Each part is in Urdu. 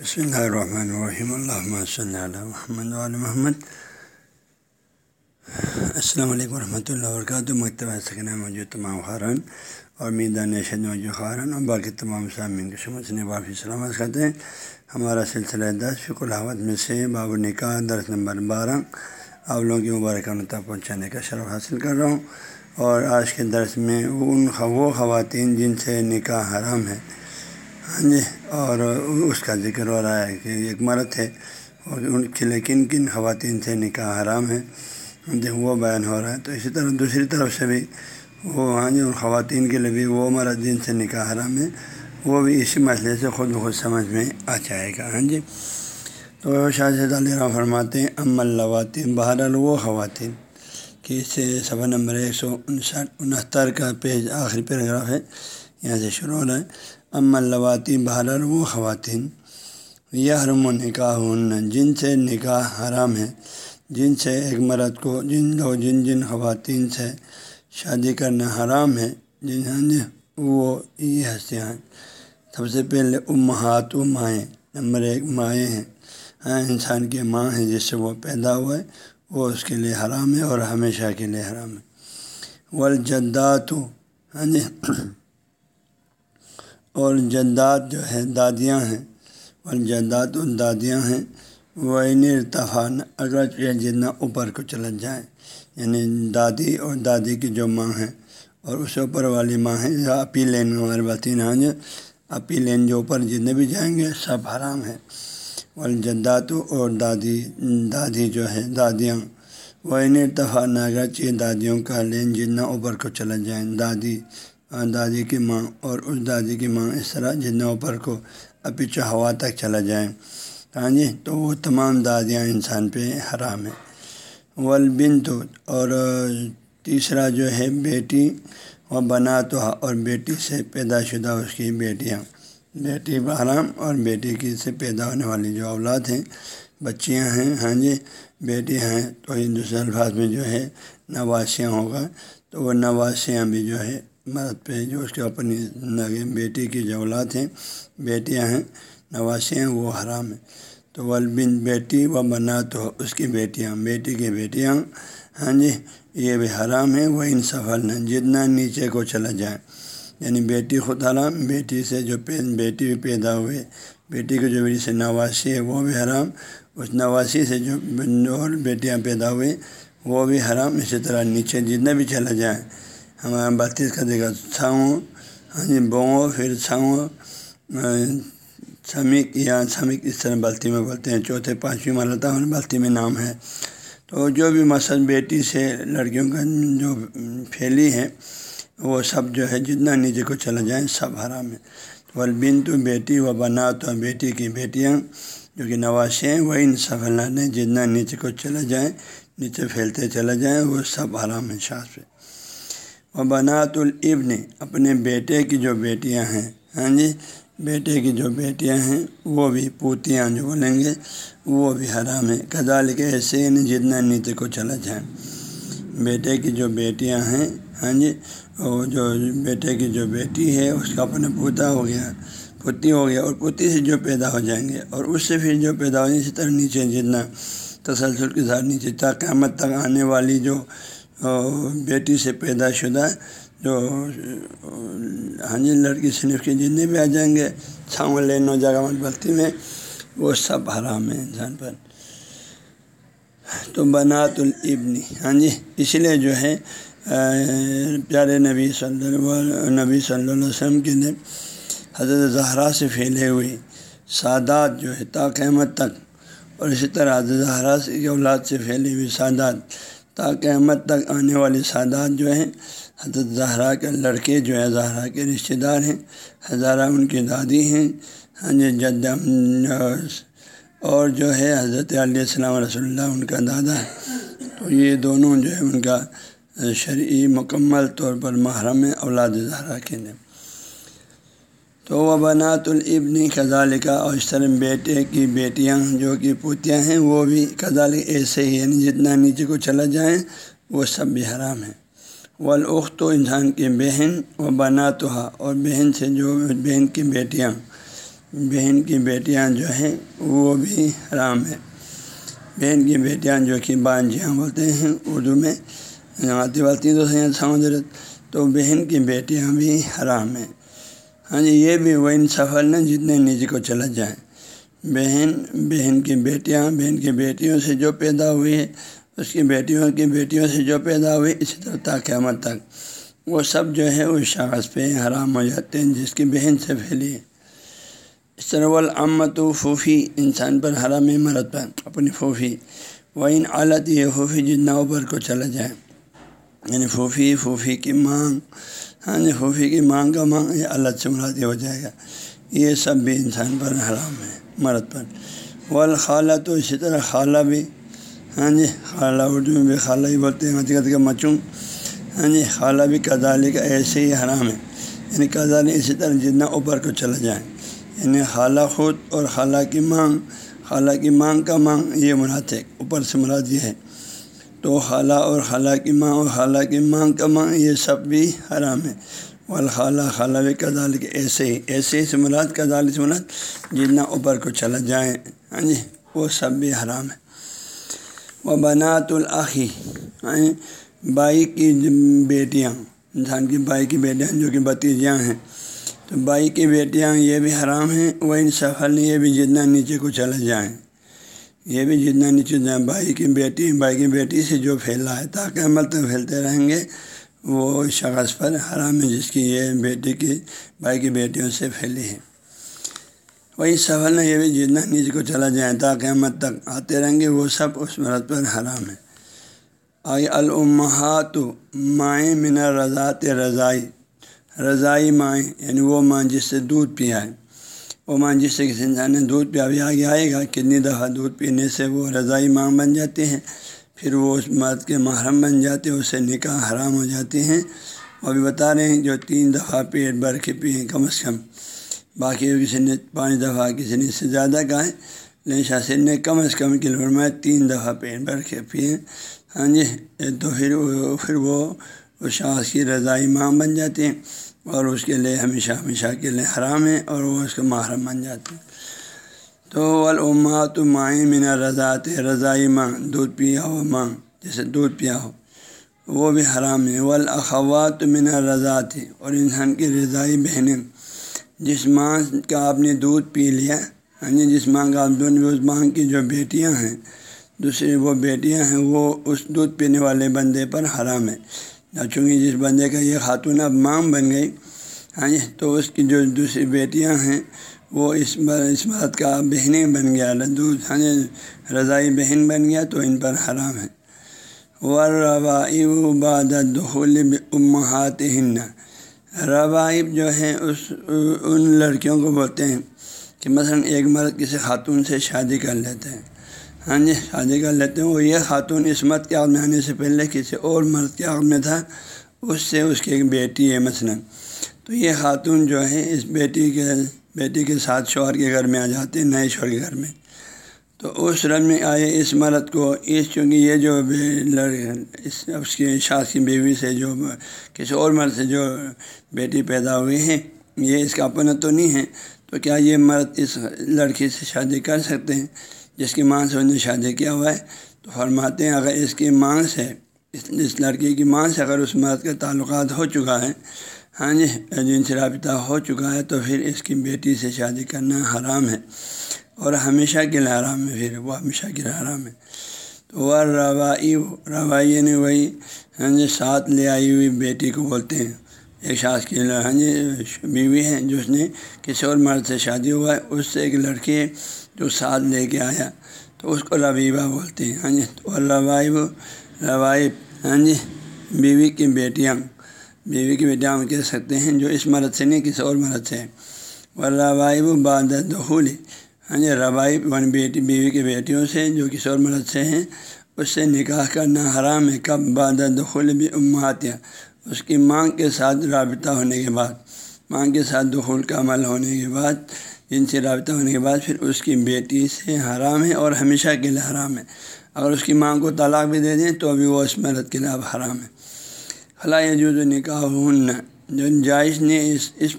بسم اللہ الرحمن الرحیم اللہ صلی اللہ محمد علیہ محمد السلام علیکم ورحمۃ اللہ وبرکاتہ مکتبہ سکن موجود تمام خارن اور میدان شد موجود خارن اور باقی تمام سامعین کے شمت سے سلامت کرتے ہیں ہمارا سلسلہ دس فک الحمد میں سے باب نکاح درس نمبر بارہ آپ لوگوں کی مبارکہ تک پہنچانے کا شرف حاصل کر رہا ہوں اور آج کے درس میں ان وہ خواتین جن سے نکاح حرام ہے ہاں جی اور اس کا ذکر ہو رہا ہے کہ ایک مرد ہے اور ان کے لیکن کن خواتین سے نکاح حرام ہے جی وہ بیان ہو رہا ہے، تو اسی طرح دوسری طرف سے بھی وہ ہاں جی ان خواتین کے لیے بھی وہ مرد جن سے نکاح حرام ہے، وہ بھی اسی مسئلے سے خود بخود سمجھ میں آ جائے گا ہاں جی۔ تو شاہ زید علیہ فرماتے ہیں ام اللواتین، بہرحال وہ خواتین کہ اس سے صفحہ نمبر ایک سو انسٹھ، انہتر کا پیج آخری پیراگراف ہے، یہاں سے شروع ہو رہا ہے۔ ام اللواتی بہرحال وہ خواتین۔ یہ حرم و نکاح جن سے نکاح حرام ہے، جن سے ایک مرد کو جن لوگ جن جن خواتین سے شادی کرنا حرام ہے، جن ہاں جی وہ یہ ہنسیاں ہیں۔ سب سے پہلے امہات و مائیں نمبر ایک مائیں ہیں۔ ہاں انسان کے ماں ہیں، جس سے وہ پیدا ہوا ہے وہ اس کے لیے حرام ہے اور ہمیشہ کے لیے حرام ہے۔ والجدات ہاں جی۔ اور جداد جو ہے دادیاں ہیں۔ اور جداد اور دادیاں ہیں۔ وہ ارتفا اگر جتنا اوپر کو چلا جائیں یعنی دادی اور دادی کی جو ماں ہیں، اور اس اوپر والی ماں ہیں یا اپی لین ہمارے باتین ہاں جی، اپی لین جو اوپر جتنے بھی جائیں گے، سب حرام ہے والجدات اور دادی دادی جو ہے دادیاں، وہ ارتفا ناگرچہ دادیوں کا لین جتنا اوپر کو چلا جائیں، دادی دادی کی ماں اور اس دادی کی ماں اس طرح جتنا اوپر کو اپیچ ہوا تک چلا جائیں ہاں جی تو وہ تمام دادیاں انسان پہ حرام ہیں۔ ولبن تو اور تیسرا جو ہے بیٹی و بنا تو اور بیٹی سے پیدا شدہ اس کی بیٹیاں۔ بیٹی حرام اور بیٹی کی سے پیدا ہونے والی جو اولاد ہیں، بچیاں ہیں۔ ہاں جی بیٹی ہیں تو دوسرے الفاظ میں جو ہے نواسیاں ہوگا۔ تو وہ نواسیاں بھی جو ہے مرد پہ جو اس کے اپنی بیٹی کی جو اولاد ہیں، بیٹیاں ہیں، نواسے ہیں، وہ حرام ہیں۔ تو ولبن بیٹی و بنا تو اس کی بیٹیاں، بیٹی کی بیٹیاں۔ ہاں جی یہ بھی حرام ہے وہ ان سفر نے جتنا نیچے کو چلا جائے۔ یعنی بیٹی خود حرام، بیٹی سے جو بیٹی بھی پیدا ہوئے، بیٹی کی جو سے نواسی ہے وہ بھی حرام۔ اس نواسی سے جو اور بیٹیاں پیدا ہوئے، وہ بھی حرام، اسی طرح نیچے جتنا بھی چلا جائے۔ ہمارا بتیس کا دیکھا چھاؤں ہاں جی بو پھر چھاؤں سمک یا سمک اس طرح بلتی میں بولتے ہیں، چوتھے پانچویں مرتبہ اور بلتی میں نام ہے۔ تو جو بھی مثلاً بیٹی سے لڑکیوں کا جو پھیلی ہے، وہ سب جو ہے جتنا نیچے کو چلا جائیں، سب حرام ہے۔ ولبن تو بیٹی و بنا تو بیٹی کی بیٹیاں جو کہ نواشے ہیں، وہ ان سب اللہ نے جتنا نیچے کو چلا جائیں، نیچے پھیلتے چلا جائیں، وہ سب حرام ہیں شاخ پہ و بنات الابن، اپنے بیٹے کی جو بیٹیاں ہیں۔ ہاں جی بیٹے کی جو بیٹیاں ہیں، وہ بھی پوتیاں جو بولیں گے، وہ بھی حرام ہے کدال کے ایسے جتنا نیچے کو چلا جائیں بیٹے کی جو بیٹیاں ہیں ہاں جی وہ جو بیٹے کی جو بیٹی ہے، اس کا اپنا پوتا ہو گیا، پتی ہو گیا، اور پوتی سے جو پیدا ہو جائیں گے، اور اس سے پھر جو پیدا ہو جائیں اسی طرح نیچے جتنا تسلسل کے ساتھ نیچے تک قیامت تک آنے والی جو بیٹی سے پیدا شدہ جو ہاں جی لڑکی صنف کے جتنے بھی آ جائیں گے چھاؤں لینو جگہ بلتی میں، وہ سب حرام ہیں انسان پر۔ تو بنات الابنی ہاں جی اس لیے جو ہے پیارے نبی صلی اللہ نبی صلی اللہ علیہ وسلم کے لیے حضرت زہرا سے پھیلے ہوئی سادات جو ہے، تا قیمت تک، اور اسی طرح حضرت زہرا سے، اولاد سے پھیلی ہوئی سادات تا قیامت تک آنے والی سادات جو ہیں، حضرت زہرا کے لڑکے جو ہے زہرا کے رشتہ دار ہیں، ہزارہ ان کی دادی ہیں ہاں جی جد اور جو ہے، حضرت علیہ السلام رسول اللہ ان کا دادا ہے۔ تو یہ دونوں جو ہے ان کا شرعی مکمل طور پر محرم اولاد زہرا کے لیے۔ تو وہ بنات الابنی کزال کا اور اس طرح بیٹے کی بیٹیاں جو کہ پوتیاں ہیں، وہ بھی کزال ایسے ہی یعنی جتنا نیچے کو چلا جائیں وہ سب بھی حرام ہیں۔ والخت و انسان کی بہن و بنا اور بہن سے جو، بہن کی بیٹیاں، بہن کی بیٹیاں جو ہیں، وہ بھی حرام ہے بہن کی بیٹیاں جو کہ بانجیاں بولتے ہیں اردو میں، آتی والتی تو سمجھ تو بہن کی بیٹیاں بھی حرام ہیں۔ ہاں جی یہ بھی وہ ان سفر نہ جتنے نیچے کو چلا جائیں بہن بہن کی بیٹیاں، بہن کی بیٹیوں سے جو پیدا ہوئی ہے، اس کی بیٹیوں کی بیٹیوں سے جو پیدا ہوئی، اسی طرح تا قیامت تک۔ وہ سب جو ہے، اس شخص پہ حرام ہو جاتے ہیں، جس کی بہن سے پھیلی ہے۔ اس طرح والامت و پھوپھی انسان پر حرام مرد پر اپنی پھوپھی وہ ان عالت یہ پھوپھی جتنا اوپر کو چلا جائے۔ یعنی پھوپھی پھوپھی کی مانگ۔ ہاں جی پھوپھی کی مانگ کا مانگ یہ اللہ سے ہو جائے گا۔ یہ سب بھی انسان پر حرام ہے، مرد پر۔ والخالہ تو اسی طرح خالہ بھی۔ ہاں جی خالہ اردو میں بھی خالہ ہی بولتے ہیں، حقیقت کا مچوں ہاں جی خالہ بھی کدالی کا ایسے ہی حرام ہے۔ یعنی کدالی اسی طرح جتنا اوپر کو چلا جائیں یعنی خالہ خود اور خالہ کی مانگ، خالہ کی مانگ کا مانگ یہ مراد ہے اوپر سے مراد یہ ہے۔ تو خالہ اور خالہ کی ماں اور خالہ کی ماں کا ماں، یہ سب بھی حرام ہے۔ والخالہ، خالہ بھی کدال کے ایسے ہی ایسے ہی سے مراد کدال سے مراد جتنا اوپر کو چلا جائیں ہاں جی وہ سب بھی حرام ہے۔ وہ بنات العقی ہاں جی، بائی کی بیٹیاں، انسان کی بائی کی بیٹیاں جو کہ بتیجیاں ہیں۔ تو بائی کی بیٹیاں یہ بھی حرام ہیں وہ ان سفل یہ بھی جتنا نیچے کو چلا جائیں یہ بھی جتنا نیچے جائیں، بھائی کی بیٹی، بھائی کی بیٹی سے جو پھیلا ہے، تاکہ عمل تک پھیلتے رہیں گے، وہ شخص پر حرام ہے، جس کی یہ بیٹی کی، بھائی کی بیٹیوں سے پھیلی ہے۔ وہی سوال ہے، یہ بھی جتنا نیچے کو چلا جائیں، تاکہ عمل تک آتے رہیں گے، وہ سب اس مرد پر حرام ہے۔ آئی المحات مائیں منا رضات رضائی رضائی مائیں یعنی وہ ماں جس سے دودھ پیا ہے۔ وہ ماں جس سے کسی انسان نے دودھ پیا بھی آگے آئے گا، کتنی دفعہ دودھ پینے سے وہ رضائی ماں بن جاتے ہیں، پھر وہ اس مرد کے محرم بن جاتے ہیں اس سے نکاح حرام ہو جاتے ہیں۔ وہ بھی بتا رہے ہیں جو تین دفعہ پیٹ بھر کے پئیں کم از کم۔ باقی کسی نے پانچ دفعہ، کسی نے اس سے زیادہ کہا لیکن شاثر نے کم از کم کی میں تین دفعہ پیٹ بھر کے پئیں ہاں جی تو پھر پھر وہ اس شخص کی رضائی ماں بن جاتے ہیں اور اس کے لیے ہمیشہ ہمیشہ کے لیے حرام ہے اور وہ اس کا محرم بن جاتے ہیں۔ تو والامات مائیں منا رضات رضائی ماں دودھ پیا ہو ماں جیسے دودھ پیا ہو وہ بھی حرام ہے والاخوات منا رضات اور انسان کی رضائی بہنیں، جس ماں کا آپ نے دودھ پی لیا ہاں جی جس ماں کا آپ دودھ اس ماں کی جو بیٹیاں ہیں، دوسری وہ بیٹیاں ہیں، وہ اس دودھ پینے والے بندے پر حرام ہے چونکہ جس بندے کا یہ خاتون اب ماں بن گئی ہاں تو اس کی جو دوسری بیٹیاں ہیں، وہ اس بار اس بات کا بہنیں بن گیا ہاں رضائی بہن بن گیا تو ان پر حرام ہے۔ وربائب باد دخول امہات ہند روائب جو ہیں، اس، ان لڑکیوں کو بولتے ہیں کہ مثلاً ایک مرد کسی خاتون سے شادی کر لیتے ہیں ہاں جی شادی کر لیتے ہیں وہ یہ خاتون عصمت کے عقد میں آنے سے پہلے کسی اور مرد کے عقد میں تھا، اس سے اس کی ایک بیٹی ہے مثلاً۔ تو یہ خاتون جو ہے، اس بیٹی کے بیٹی کے ساتھ شوہر کے گھر میں آ جاتے ہیں، نئے شوہر کے گھر میں۔ تو اس رن میں آئے اس مرد کو، اس چونکہ یہ جو اس اس کی شاخ کی بیوی سے جو کسی اور مرد سے جو بیٹی پیدا ہوئی ہے یہ اس کا اپنا تو نہیں ہے، تو کیا یہ مرد اس لڑکی سے شادی کر سکتے ہیں؟ جس کی ماں سے انہوں نے شادی کیا ہوا ہے، تو فرماتے ہیں، اگر اس کی ماں سے، اس اس لڑکی کی ماں سے اگر اس مرد کا تعلقات ہو چکا ہے ہاں جی جن سے رابطہ ہو چکا ہے، تو پھر اس کی بیٹی سے شادی کرنا حرام ہے۔ اور ہمیشہ کے لیے حرام ہے، پھر وہ ہمیشہ کے لیے حرام ہے۔ تو وہ روائی روائی نے یعنی وہی ہاں جی ساتھ لے آئی ہوئی بیٹی کو بولتے ہیں۔ ایک شاخ کی ہاں جی بیوی ہے، جو اس نے کسی اور مرد سے شادی ہوا ہے، اس سے ایک لڑکی جو ساتھ لے کے آیا، تو اس کو ربیبہ بولتے ہیں۔ ہاں جی تو روائب روائب ہاں جی بیوی کی بیٹیاں، بیوی کی بیٹیاں ہم کہہ سکتے ہیں جو اس مرد سے نہیں، کسی اور مرد سے وہ روائب باد دخول ہاں جی روائب ون یعنی بیٹی، بیوی کی بیٹیوں سے جو کسی اور مرد سے ہیں، اس سے نکاح کرنا حرام ہے۔ کب؟ باد دخول بھی امہاتیاں اس کی ماں کے ساتھ رابطہ ہونے کے بعد ماں کے ساتھ دخول کا عمل ہونے کے بعد جن سے رابطہ ہونے کے بعد پھر اس کی بیٹی سے حرام ہے اور ہمیشہ کے لیے حرام ہے۔ اگر اس کی ماں کو طلاق بھی دے دیں تو ابھی وہ اس مرد کے لیے اب حرام ہے۔ خلا جو نکاح ہن جو جائش نے اس اس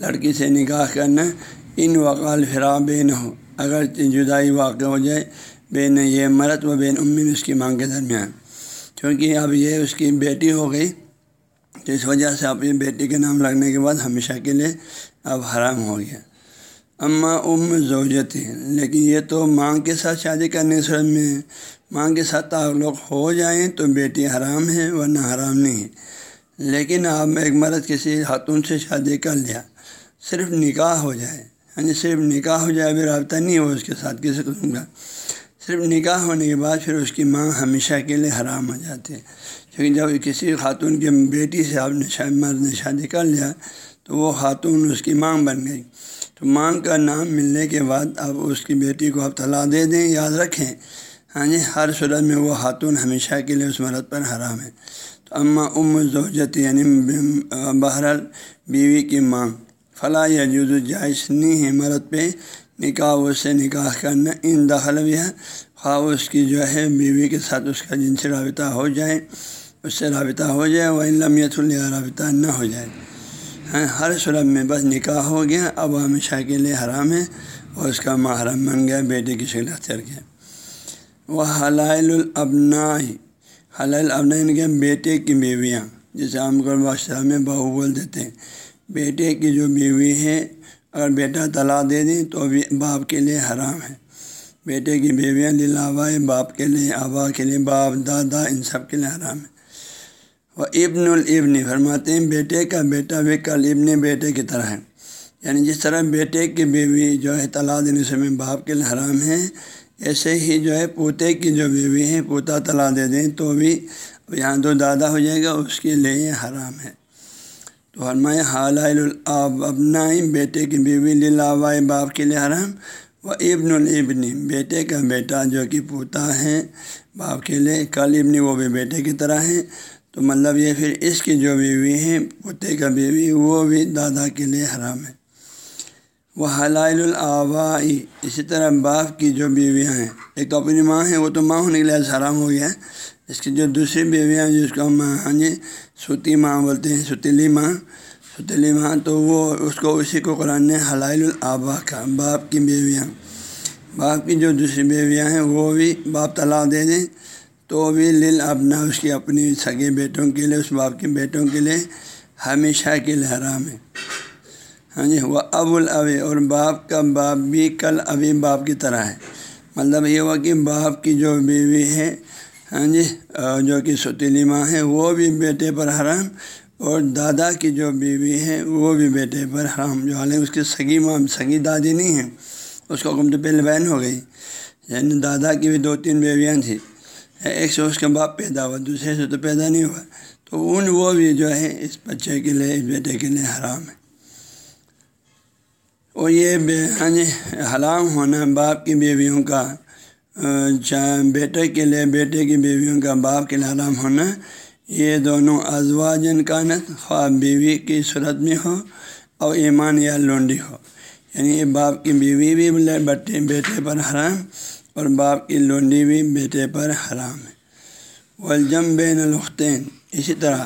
لڑکی سے نکاح کرنا، ان وقال فرا بین ہو اگر جدائی واقع ہو جائے بین یہ مرد و بین امین اس کی مانگ کے درمیان۔ کیونکہ اب یہ اس کی بیٹی ہو گئی، تو اس وجہ سے اپنی بیٹی کے نام لگنے کے بعد ہمیشہ کے لیے اب حرام ہو گیا۔ اماں ام زوجت لیکن یہ تو ماں کے ساتھ شادی کرنے صورت میں ماں کے ساتھ تعلق ہو جائیں تو بیٹی حرام ہے ورنہ حرام نہیں۔ ہے لیکن آپ ایک مرد کسی خاتون سے شادی کر لیا، صرف نکاح ہو جائے۔ یعنی صرف نکاح ہو جائے، ابھی رابطہ نہیں ہو اس کے ساتھ کسی قسم کا۔ صرف نکاح ہونے کے بعد پھر اس کی ماں ہمیشہ کے لیے حرام ہو جاتی ہے۔ کیونکہ جب کسی خاتون کی بیٹی سے آپ نے مرد نے شادی کر لیا تو وہ خاتون اس کی ماں بن گئی۔ تو ماں کا نام ملنے کے بعد اب اس کی بیٹی کو آپ طلاق دے دیں، یاد رکھیں۔ ہاں جی ہر صورت میں وہ خاتون ہمیشہ کے لیے اس مرد پر حرام ہے۔ تو اماں ام زوجت یعنی بہرحال بیوی کی ماں۔ فلاں یا جز جائز نہیں ہے مرد پہ۔ نکاح اس سے نکاح کرنا ان دخل بھی ہے۔ خواہ اس کی جو ہے بیوی کے ساتھ اس کا جن سے رابطہ ہو جائے، اس سے رابطہ ہو جائے وہ لمیت اللہ رابطہ نہ ہو جائے۔ ہر صورت میں بس نکاح ہو گیا، اب ہمیشہ کے لیے حرام ہے اور اس کا محرم بن گیا، بیٹے کی شکل اختیار کیا وہ حلائل الابنا حلائل ابنا یعنی کے بیٹے کی بیویاں، جسے عام طور بادشاہ میں بہو بول دیتے ہیں۔ بیٹے کی جو بیوی ہے، اگر بیٹا طلاق دے دیں تو بھی باپ کے لیے حرام ہے۔ بیٹے کی بیویاں للاوا باپ کے لیے آبا کے لیے، باپ، دادا، ان سب کے لیے حرام ہے۔ وہ ابن الابن فرماتے ہیں بیٹے کا بیٹا بھی کل ابن بیٹے کی طرح ہے۔ یعنی جس طرح بیٹے کی بیوی جو ہے طلاق دینے سے میں باپ کے لیے حرام ہے، ایسے ہی جو ہے پوتے کی جو بیوی ہے پوتا طلاق دے دیں تو بھی یہاں تو دادا ہو جائے گا، اس کے لیے حرام ہے۔ تو فرمائے حال الاب ابنا بیٹے کی بیوی للاوا باپ کے لیے حرام۔ وہ ابن الابن، بیٹے کا بیٹا جو کہ پوتا ہے باپ کے لیے، کل ابنی وہ بھی بیٹے کی طرح ہے۔ تو مطلب یہ پھر اس کی جو بیوی ہے پوتے کا بیوی، وہ بھی دادا کے لیے حرام ہے۔ وہ حلائل الآبائی اسی طرح باپ کی جو بیویاں ہیں، ایک تو اپنی ماں ہیں، وہ تو ماں ہونے کے لیے حرام ہو گیا اس کی جو دوسری بیویاں ہیں، جس کو ماں ہاں جی سوتی ماں بولتے ہیں، ستیلی ماں۔ ستیلی ماں تو وہ، اس کو، اسی کو قرآن نے حلائل الآبا کا باپ کی بیویاں۔ باپ کی جو دوسری بیویاں ہیں، وہ بھی باپ طلاق دے دیں۔ تو بھی لل اپنا اس کی اپنی سگے بیٹوں کے لیے، اس باپ کے بیٹوں کے لیے ہمیشہ کے لیے حرام ہے۔ ہاں جی وہ اب الابی اور باپ کا باپ بھی کل ابھی باپ کی طرح ہے۔ مطلب یہ ہوا کہ باپ کی جو بیوی ہے ہاں جی جو کہ ستیلی ماں ہے، وہ بھی بیٹے پر حرام اور دادا کی جو بیوی ہے، وہ بھی بیٹے پر حرام۔ جو حالانکہ اس کی سگی ماں، سگی دادی نہیں ہے، اس کو حکم تو پہلے بہن ہو گئی۔ یعنی دادا کی بھی دو تین بیویاں تھیں۔ ایک سے اس کے باپ پیدا ہوا، دوسرے سے تو پیدا نہیں ہوا۔ تو ان وہ بھی جو ہے اس بچے کے لیے، اس بیٹے کے لیے حرام ہے۔ اور یہ بے یعنی حرام ہونا باپ کی بیویوں کا بیٹے کے لیے، بیٹے کی بیویوں کا باپ کے لیے حرام ہونا، یہ دونوں ازواجن کانت خواہ بیوی کی صورت میں ہو اور ایمان یا لونڈی ہو۔ یعنی باپ کی بیوی بھی بٹے بیٹے پر حرام اور باپ کی لونڈی بھی بیٹے پر حرام ہے۔ والجم بین الختین اسی طرح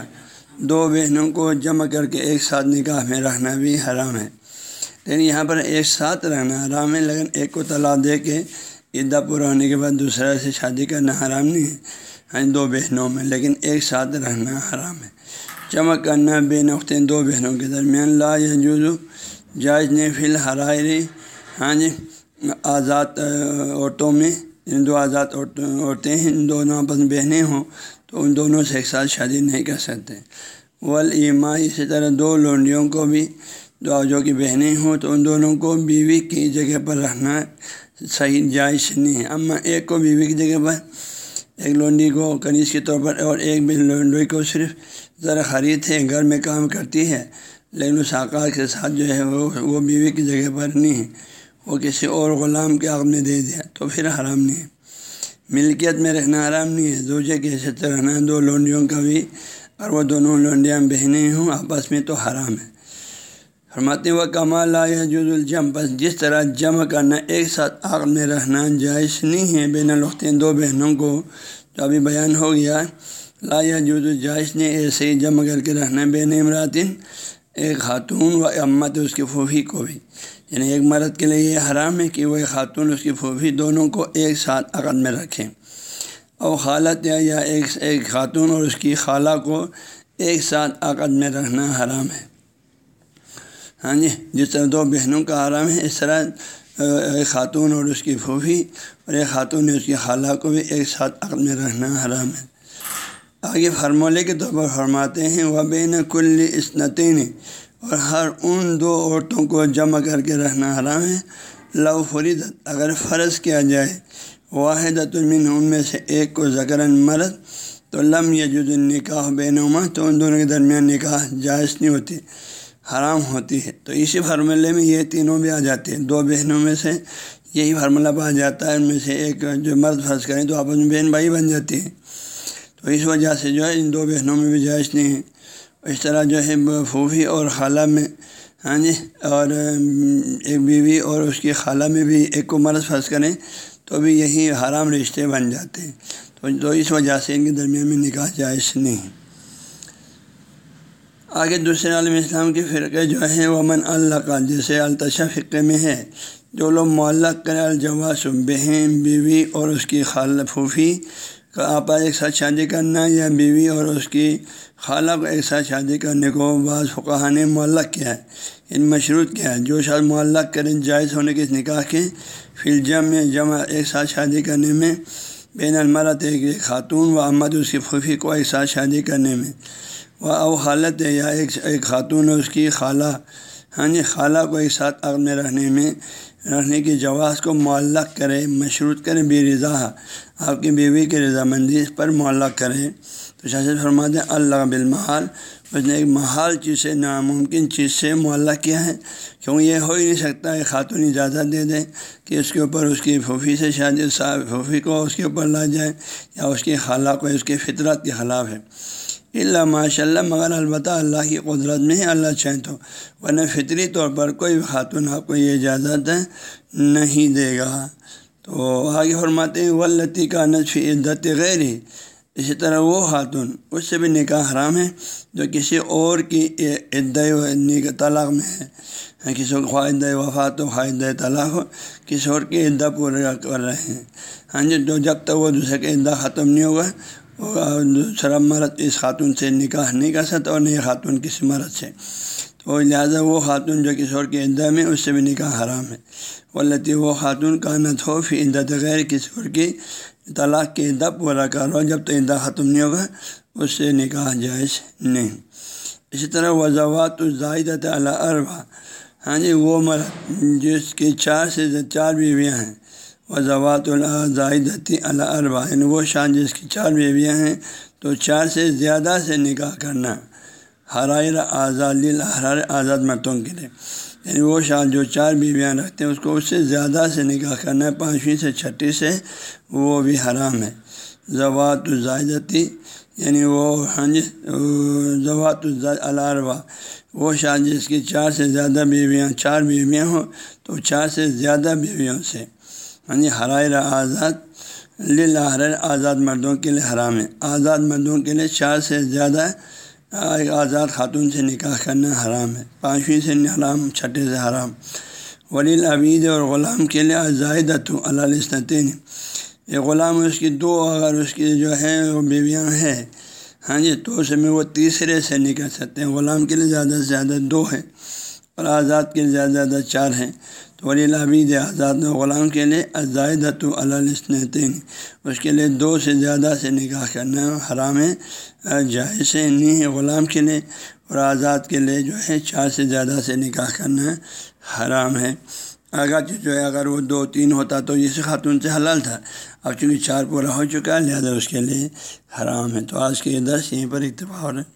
دو بہنوں کو جمع کر کے ایک ساتھ نکاح میں رہنا بھی حرام ہے۔ لیکن یہاں پر ایک ساتھ رہنا حرام ہے، لیکن ایک کو طلاق دے کے عیدہ پورا ہونے کے بعد دوسرا سے شادی کرنا حرام نہیں ہے۔ ہاں دو بہنوں میں، لیکن ایک ساتھ رہنا حرام ہے۔ جمع کرنا بے نقطین دو بہنوں کے درمیان لا یا جائز نے فی الحرائری ہاں جی آزاد عورتوں میں ان دو آزاد عورتیں ہیں، ان دونوں آپس بہنیں ہوں، تو ان دونوں سے ایک ساتھ شادی نہیں کر سکتے۔ ولیما اسی طرح دو لونڈیوں کو بھی، دو جو کہ بہنیں ہوں، تو ان دونوں کو بیوی کی جگہ پر رہنا صحیح جائز نہیں ہے۔ اما ایک کو بیوی کی جگہ پر، ایک لونڈی کو کنیز کے طور پر، اور ایک بھی لونڈی کو صرف ذرا خرید ہے گھر میں کام کرتی ہے، لیکن اس آکار کے ساتھ جو ہے وہ وہ بیوی کی جگہ پر نہیں ہے۔ وہ کسی اور غلام کے آپ نے دے دیا، تو پھر حرام نہیں ہے۔ ملکیت میں رہنا حرام نہیں ہے۔ دوجے کے حیثیت رہنا، دو لونڈیوں کا بھی، اور وہ دونوں لونڈیاں بہنیں ہوں، آپس میں تو حرام ہے۔ فرماتے و کمال جز الجم بس جس طرح جمع کرنا، ایک ساتھ آگ میں رہنا جائز نہیں ہے بین الختین دو بہنوں کو جو ابھی بیان ہو گیا۔ لا جز الجائز نے ایسے ہی جمع کر کے رہنا بین امراتن ایک خاتون و امت اس کی پھوپھی کو بھی۔ یعنی ایک مرد کے لیے یہ حرام ہے کہ وہ خاتون اس کی پھوپھی دونوں کو ایک ساتھ عقد میں رکھیں اور خالت یا ایک ایک خاتون اور اس کی خالہ کو ایک ساتھ عقد میں رکھنا حرام ہے۔ ہاں جی جس طرح دو بہنوں کا حرام ہے، اس طرح ایک خاتون اور اس کی پھوپھی اور ایک خاتون نے اس کی خالہ کو بھی ایک ساتھ عقد میں رکھنا حرام ہے۔ آگے فرمولے کے طور پر فرماتے ہیں وہ بین کل اسنتیں اور ہر ان دو عورتوں کو جمع کر کے رہنا حرام ہے۔ لو فریدت اگر فرض کیا جائے۔ واحد المن ان میں سے ایک کو زکرن مرد تو لم یجد نکاح بے نما تو ان دونوں کے درمیان نکاح جائز نہیں ہوتی، حرام ہوتی ہے۔ تو اسی فارمولے میں یہ تینوں بھی آ جاتے ہیں۔ دو بہنوں میں سے یہی فارمولہ پا جاتا ہے۔ ان میں سے ایک جو مرد فرض کریں تو آپس میں بہن بھائی بن جاتی ہے تو اس وجہ سے جو ہے ان دو بہنوں میں بھی جائز نہیں ہے۔ اس طرح جو ہے پھوپھی اور خالہ میں ہاں جی اور ایک بیوی اور اس کی خالہ میں بھی ایک کو مرض پھنس کریں تو بھی یہی حرام رشتے بن جاتے ہیں۔ تو تو اس وجہ سے ان کے درمیان میں نکاح جائز نہیں۔ آگے دوسرے عالم اسلام کے فرقے جو ہیں وہ من اللہ کا جیسے التشا فقے میں ہے، جو لوگ معلق کرے الجواس بہن، بیوی اور اس کی خالہ پھوپھی آپا ایک ساتھ شادی کرنا یا بیوی اور اس کی خالہ کو ایک ساتھ شادی کرنے کو بعض فقہ نے معلق کیا ہے ان مشروط کیا ہے۔ جو شاید معلق کریں جائز ہونے کے نکاح کے پھر جم میں جمع ایک ساتھ شادی کرنے میں، بین المرت ایک خاتون و احمد اس کی پھوپھی کو ایک ساتھ شادی کرنے میں وہ او حالت ہے یا ایک ایک خاتون اس کی خالہ ہاں جی خالہ کو ایک ساتھ عقد میں رہنے میں رکھنے کی جواز کو معلق کرے، مشروط کرے، بے رضا آپ کی بیوی کی رضامندی اس پر معلق کرے۔ تو شاست فرما دیں اللہ بالمحال، اس نے ایک محال چیز سے ناممکن چیز سے معلق کیا ہے۔ کیونکہ یہ ہو ہی نہیں سکتا ہے خاتون اجازت دے دیں کہ اس کے اوپر اس کی پھوپھی سے شادی پھوپھی کو اس کے اوپر لا جائے یا اس کی خالہ کو اس کی فطرت کے خلاف ہے۔ اللہ ماشاء اللہ مگر البتہ اللہ کی قدرت میں ہی اللہ چاہیں تو، ورنہ فطری طور پر کوئی خاتون آپ کو یہ اجازت نہیں دے گا۔ تو آگے فرماتے ہیں ولطی کا نصفی عدت غیر ہی اسی طرح وہ خاتون، اس سے بھی نکاح حرام ہے جو کسی اور کی عدت طلاق میں ہے۔ کسی کو خواہد وفات و خواہد طلاق ہو، کسی اور کی عدت پورا کر رہے ہیں۔ ہاں جی تو جب تک وہ دوسرے کی عدت ختم نہیں ہوگا دوسرا مرد اس خاتون سے نکاح نہیں کر سکتا اور نئی خاتون کسی مرد سے۔ تو لہٰذا وہ خاتون جو کسی اور کی عدہ میں اس سے بھی نکاح حرام ہے۔ ولطی وہ خاتون کا نت ہو فی عدت غیر کسی اور کی طلاق کی عدہ پورا کر رہا جب تک عدہ ختم نہیں ہوگا، اس سے نکاح جائز نہیں۔ اسی طرح وضوات الزائدت اللہ اربا ہاں جی وہ مرد جس کی چار سے چار بیویاں ہیں۔ وضوات الزائدتی اللہ یعنی وہ شان جس کی چار بیویاں ہیں، تو چار سے زیادہ سے نکاح کرنا۔ حرائر آزاد حرار آزاد مردوں کے لیے۔ یعنی وہ شان جو چار بیویاں رکھتے ہیں، اس کو اس سے زیادہ سے نکاح کرنا ہے۔ پانچویں سے چھٹی سے وہ بھی حرام ہے۔ زوات الزائدتی یعنی وہ ہاں جی زوات الاربا وہ شان جس کی چار سے زیادہ بیویاں، چار بیویاں ہوں، تو چار سے زیادہ بیویوں سے۔ ہاں جی حرائر آزاد لحر آزاد مردوں کے لیے حرام ہے۔ آزاد مردوں کے لیے چار سے زیادہ ایک آزاد خاتون سے نکاح کرنا حرام ہے۔ پانچویں سے حرام، چھٹے سے حرام۔ ولیل عبید اور غلام کے لیے زائدت اللہ یہ غلام اس کی دو، اگر اس کی جو ہے وہ بیویاں ہیں۔ ہاں جی تو اس میں وہ تیسرے سے نکل سکتے ہیں۔ غلام کے لیے زیادہ سے زیادہ دو ہیں اور آزاد کے لیے زیادہ سے زیادہ چار ہیں۔ ولی العبید آزاد غلام کے لیے ازائدت السنتین اس کے لیے دو سے زیادہ سے نکاح کرنا حرام ہے، جائز نہیں ہے، غلام کے لیے اور آزاد کے لیے جو ہے چار سے زیادہ سے نکاح کرنا حرام ہے۔ اگر جو ہے اگر وہ دو تین ہوتا تو اس خاتون سے حلال تھا، اب چونکہ چار پورا ہو چکا ہے، لہٰذا اس کے لیے حرام ہے۔ تو آج کے درس یہیں پر اتفاق ہے۔